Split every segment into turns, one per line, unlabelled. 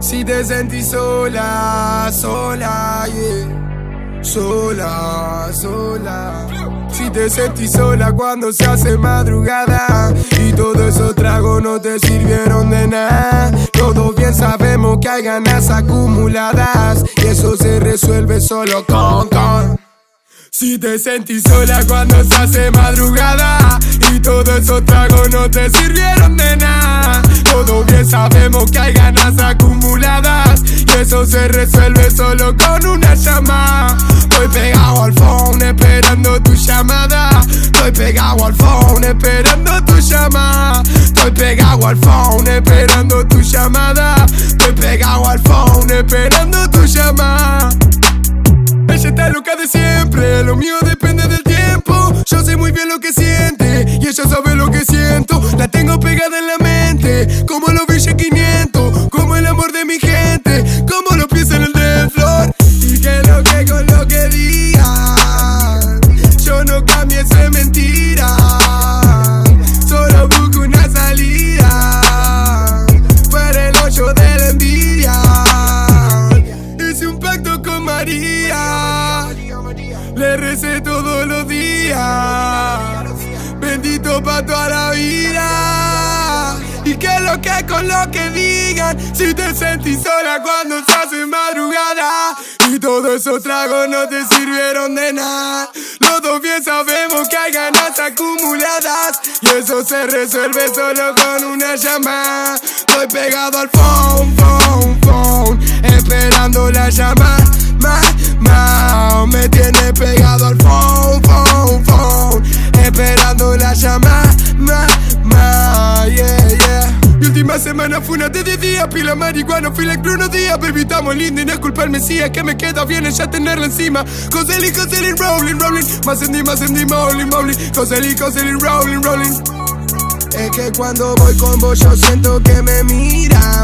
Si te sentís sola, sola, yeah. Sola, sola. Si te sentís sola cuando se hace madrugada y todo esos tragos no te sirvieron de nada. Todos bien sabemos que hay ganas acumuladas y eso se resuelve solo con con. Si te sentís sola cuando se hace madrugada y todos esos tragos no te sirvieron de nada. Todos bien sabemos que hay ganas acumuladas y eso se resuelve solo con una llamada. Estoy pegado al phone esperando tu llamada. Estoy pegado al phone esperando tu llamada. Estoy pegado al phone esperando tu llamada. Estoy pegado al phone esperando tu llamada. Ella está loca de siempre, lo mío depende del tiempo. Yo sé muy bien lo que siente y ella sabe lo que siento. La tengo pegada en la como los billetes 500, como el amor de mi gente, como los pies en el de flor. Y que lo que con lo que digan, yo no cambie eso es mentira. Solo busco una salida para el hoyo de la envidia. Hice un pacto con María, le recé todos los días. Bendito pa' toda la vida. Y que lo que con lo que digan, si te sentís sola cuando se hace madrugada. Y todos esos tragos no te sirvieron de nada. Los dos bien sabemos que hay ganas acumuladas. Y eso se resuelve solo con una llamada. Estoy pegado al phone, phone, phone. Esperando la llamada. Última semana fue una de 10 días, pila marihuana, fui la días, baby, estamos lindos y no es culpa el Mesías, que me queda bien es ya tenerla encima. Coseli, coseli, rolling, rolling, más en más en rolling, rolling, coseli, coseli, rolling, rolling. Es que cuando voy con vos yo siento que me mira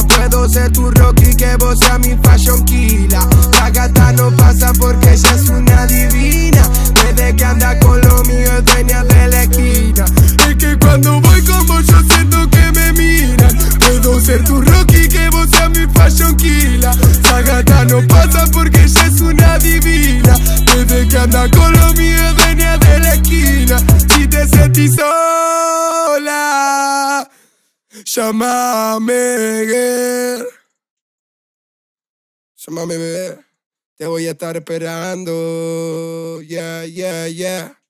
Llámame, girl. Llámame, bebé. Te voy a estar esperando. Yeah, yeah, yeah.